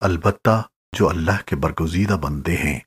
البتہ جو اللہ کے برگزیدہ بندے ہیں۔